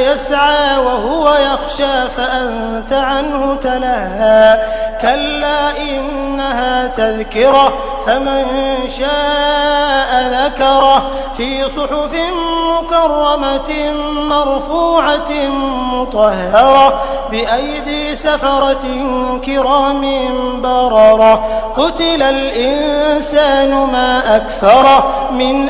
يسعى وهو يخشى فأنت عنه تلهى. كلا إنها تذكرة فمن شاء ذكره. في صحف مكرمة مرفوعة مطهرة بأيدي سفرة كرام بررة. قتل الإنسان ما أكفره من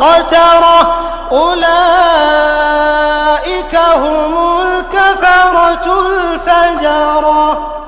ترهقها قترة أولئك هم الكفرة الفجرة.